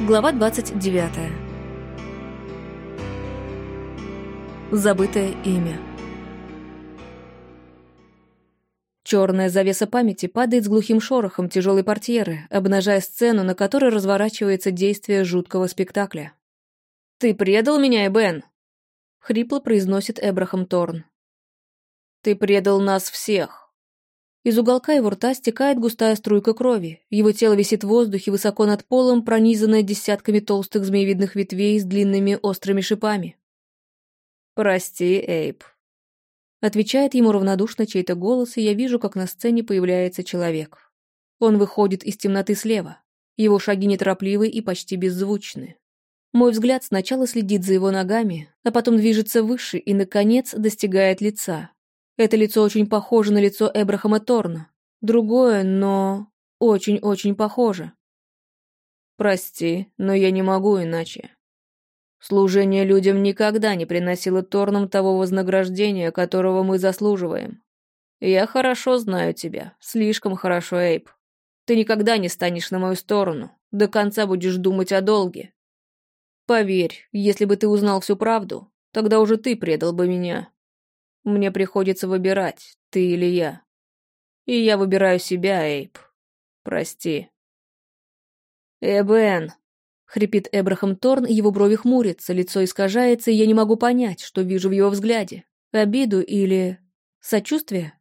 Глава 29. Забытое имя. Черная завеса памяти падает с глухим шорохом тяжелой портьеры, обнажая сцену, на которой разворачивается действие жуткого спектакля. «Ты предал меня, Эбен?» — хрипло произносит Эбрахам Торн. «Ты предал нас всех!» Из уголка его рта стекает густая струйка крови. Его тело висит в воздухе высоко над полом, пронизанное десятками толстых змеевидных ветвей с длинными острыми шипами. «Прости, Эйп», — отвечает ему равнодушно чей-то голос, и я вижу, как на сцене появляется человек. Он выходит из темноты слева. Его шаги неторопливы и почти беззвучны. Мой взгляд сначала следит за его ногами, а потом движется выше и, наконец, достигает лица, это лицо очень похоже на лицо Эбрахама Торна. Другое, но очень-очень похоже. Прости, но я не могу иначе. Служение людям никогда не приносило Торнам того вознаграждения, которого мы заслуживаем. Я хорошо знаю тебя, слишком хорошо, Эйп. Ты никогда не станешь на мою сторону, до конца будешь думать о долге. Поверь, если бы ты узнал всю правду, тогда уже ты предал бы меня. Мне приходится выбирать, ты или я. И я выбираю себя, Эйп. Прости. Эбен. Хрипит Эбрахам Торн, его брови хмурятся, лицо искажается, и я не могу понять, что вижу в его взгляде. Обиду или... сочувствие?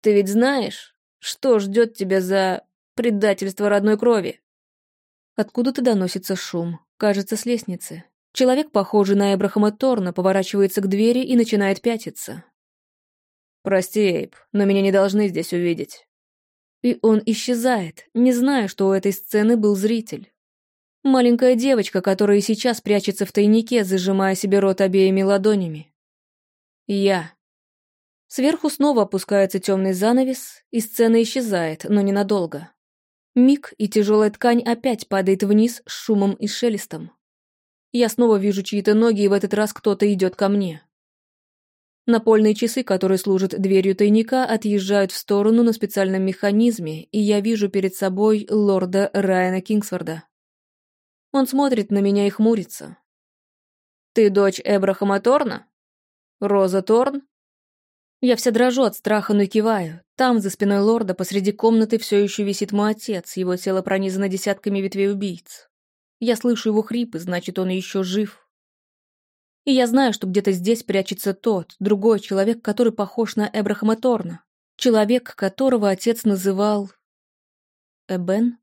Ты ведь знаешь, что ждет тебя за предательство родной крови? Откуда-то доносится шум, кажется, с лестницы. Человек, похожий на Эбрахама Торна, поворачивается к двери и начинает пятиться. «Прости, Эйб, но меня не должны здесь увидеть». И он исчезает, не зная, что у этой сцены был зритель. Маленькая девочка, которая сейчас прячется в тайнике, зажимая себе рот обеими ладонями. Я. Сверху снова опускается темный занавес, и сцена исчезает, но ненадолго. Миг, и тяжелая ткань опять падает вниз с шумом и шелестом. Я снова вижу чьи-то ноги, и в этот раз кто-то идет ко мне. Напольные часы, которые служат дверью тайника, отъезжают в сторону на специальном механизме, и я вижу перед собой лорда Райана Кингсворда. Он смотрит на меня и хмурится. «Ты дочь Эбрахама Торна? Роза Торн?» Я вся дрожу от страха, но киваю. Там, за спиной лорда, посреди комнаты все еще висит мой отец, его тело пронизано десятками ветвей убийц. Я слышу его хрипы, значит, он еще жив. И я знаю, что где-то здесь прячется тот, другой человек, который похож на Эбрахама Торна. Человек, которого отец называл... Эбен?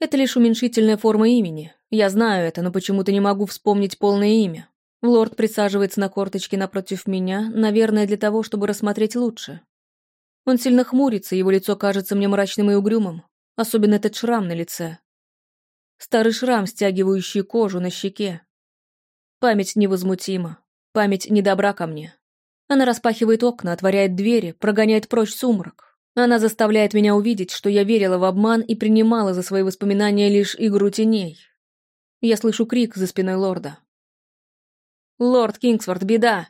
Это лишь уменьшительная форма имени. Я знаю это, но почему-то не могу вспомнить полное имя. Лорд присаживается на корточки напротив меня, наверное, для того, чтобы рассмотреть лучше. Он сильно хмурится, его лицо кажется мне мрачным и угрюмым. Особенно этот шрам на лице. Старый шрам, стягивающий кожу на щеке. Память невозмутима. Память недобра ко мне. Она распахивает окна, отворяет двери, прогоняет прочь сумрак. Она заставляет меня увидеть, что я верила в обман и принимала за свои воспоминания лишь игру теней. Я слышу крик за спиной лорда. «Лорд Кингсворт, беда!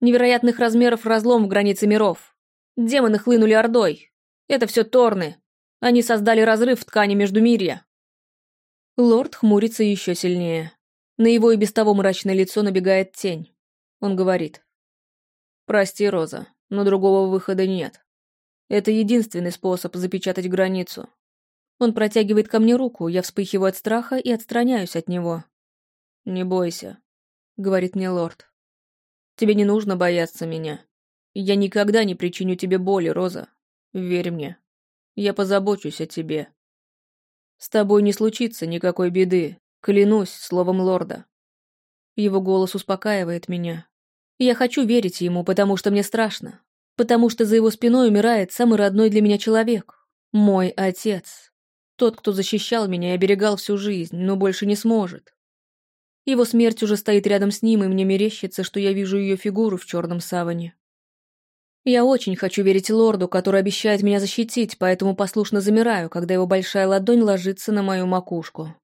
Невероятных размеров разлом в границе миров. Демоны хлынули ордой. Это все Торны. Они создали разрыв в ткани Междумирья. Лорд хмурится еще сильнее. На его и без того мрачное лицо набегает тень. Он говорит. «Прости, Роза, но другого выхода нет. Это единственный способ запечатать границу. Он протягивает ко мне руку, я вспыхиваю от страха и отстраняюсь от него. «Не бойся», — говорит мне лорд. «Тебе не нужно бояться меня. Я никогда не причиню тебе боли, Роза. Верь мне. Я позабочусь о тебе». С тобой не случится никакой беды, клянусь словом лорда. Его голос успокаивает меня. Я хочу верить ему, потому что мне страшно. Потому что за его спиной умирает самый родной для меня человек. Мой отец. Тот, кто защищал меня и оберегал всю жизнь, но больше не сможет. Его смерть уже стоит рядом с ним, и мне мерещится, что я вижу ее фигуру в черном саване. Я очень хочу верить лорду, который обещает меня защитить, поэтому послушно замираю, когда его большая ладонь ложится на мою макушку.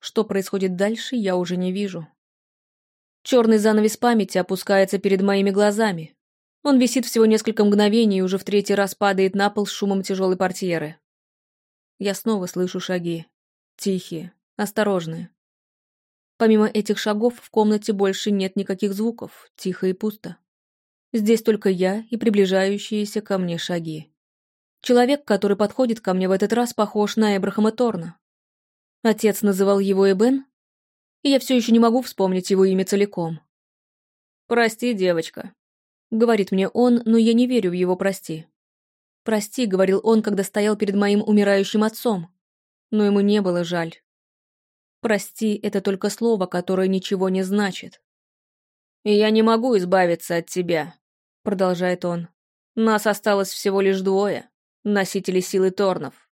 Что происходит дальше, я уже не вижу. Черный занавес памяти опускается перед моими глазами. Он висит всего несколько мгновений и уже в третий раз падает на пол с шумом тяжелой портьеры. Я снова слышу шаги. Тихие, осторожные. Помимо этих шагов в комнате больше нет никаких звуков, тихо и пусто. Здесь только я и приближающиеся ко мне шаги. Человек, который подходит ко мне в этот раз, похож на Эбрахама Торна. Отец называл его Эбен, и я все еще не могу вспомнить его имя целиком. «Прости, девочка», — говорит мне он, но я не верю в его «прости». «Прости», — говорил он, когда стоял перед моим умирающим отцом, но ему не было жаль. «Прости» — это только слово, которое ничего не значит. «И я не могу избавиться от тебя», — продолжает он. «Нас осталось всего лишь двое, носители силы Торнов,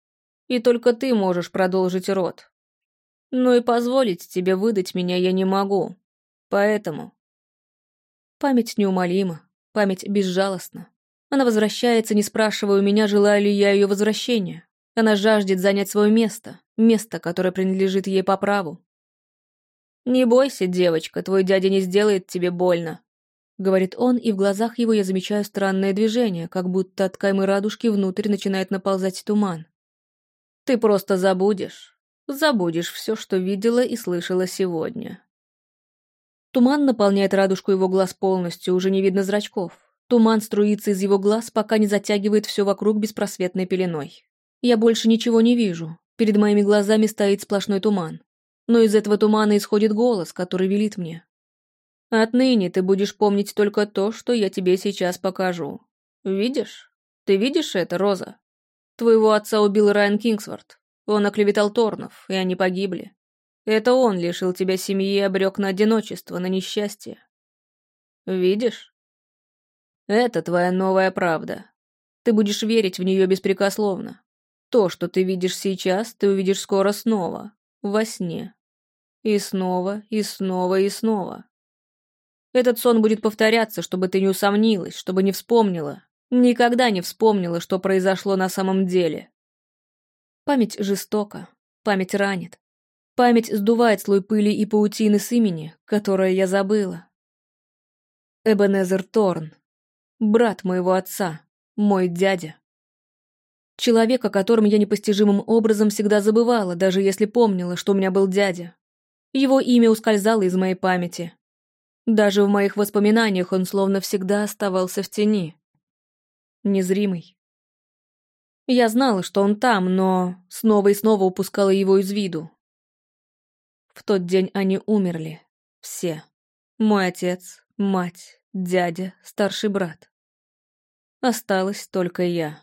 и только ты можешь продолжить род. Но и позволить тебе выдать меня я не могу, поэтому...» Память неумолима, память безжалостна. Она возвращается, не спрашивая у меня, желаю ли я ее возвращения. Она жаждет занять свое место, место, которое принадлежит ей по праву. «Не бойся, девочка, твой дядя не сделает тебе больно», — говорит он, и в глазах его я замечаю странное движение, как будто от каймы радужки внутрь начинает наползать туман. «Ты просто забудешь, забудешь все, что видела и слышала сегодня». Туман наполняет радужку его глаз полностью, уже не видно зрачков. Туман струится из его глаз, пока не затягивает все вокруг беспросветной пеленой. Я больше ничего не вижу. Перед моими глазами стоит сплошной туман. Но из этого тумана исходит голос, который велит мне. Отныне ты будешь помнить только то, что я тебе сейчас покажу. Видишь? Ты видишь это, Роза? Твоего отца убил Райан Кингсворт. Он оклеветал Торнов, и они погибли. Это он лишил тебя семьи и обрек на одиночество, на несчастье. Видишь? Это твоя новая правда. Ты будешь верить в нее беспрекословно. То, что ты видишь сейчас, ты увидишь скоро снова, во сне. И снова, и снова, и снова. Этот сон будет повторяться, чтобы ты не усомнилась, чтобы не вспомнила, никогда не вспомнила, что произошло на самом деле. Память жестока, память ранит. Память сдувает слой пыли и паутины с имени, которое я забыла. Эбенезер Торн, Брат моего отца, мой дядя. Человек, о котором я непостижимым образом всегда забывала, даже если помнила, что у меня был дядя. Его имя ускользало из моей памяти. Даже в моих воспоминаниях он словно всегда оставался в тени. Незримый. Я знала, что он там, но снова и снова упускала его из виду. В тот день они умерли. Все. Мой отец, мать, дядя, старший брат. Осталась только я.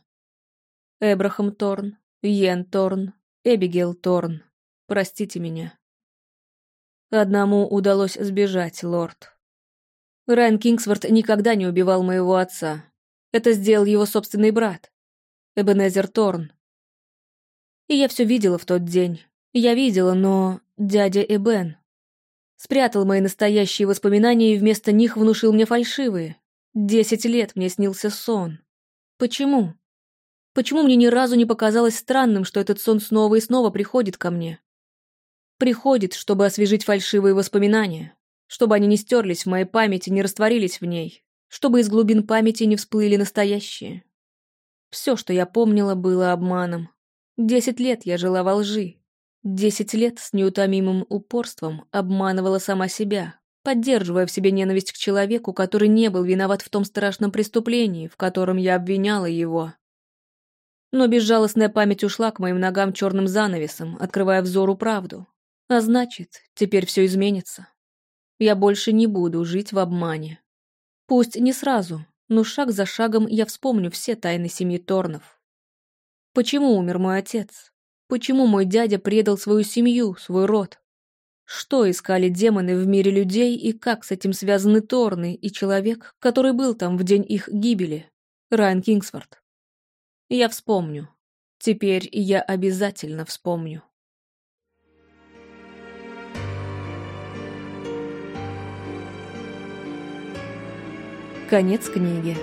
Эбрахам Торн, Йен Торн, Эбигейл Торн. Простите меня. Одному удалось сбежать, лорд. Райан Кингсворт никогда не убивал моего отца. Это сделал его собственный брат, Эбенезер Торн. И я все видела в тот день. Я видела, но дядя Эбен Спрятал мои настоящие воспоминания и вместо них внушил мне фальшивые. Десять лет мне снился сон. Почему? Почему мне ни разу не показалось странным, что этот сон снова и снова приходит ко мне? Приходит, чтобы освежить фальшивые воспоминания, чтобы они не стерлись в моей памяти, не растворились в ней, чтобы из глубин памяти не всплыли настоящие. Все, что я помнила, было обманом. Десять лет я жила во лжи, Десять лет с неутомимым упорством обманывала сама себя, поддерживая в себе ненависть к человеку, который не был виноват в том страшном преступлении, в котором я обвиняла его. Но безжалостная память ушла к моим ногам черным занавесом, открывая взору правду. А значит, теперь все изменится. Я больше не буду жить в обмане. Пусть не сразу, но шаг за шагом я вспомню все тайны семьи Торнов. Почему умер мой отец? Почему мой дядя предал свою семью, свой род? Что искали демоны в мире людей и как с этим связаны Торны и человек, который был там в день их гибели? Райан Кингсворт. Я вспомню. Теперь я обязательно вспомню. Конец книги.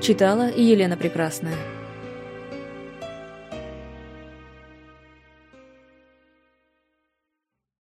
Читала Елена Прекрасная.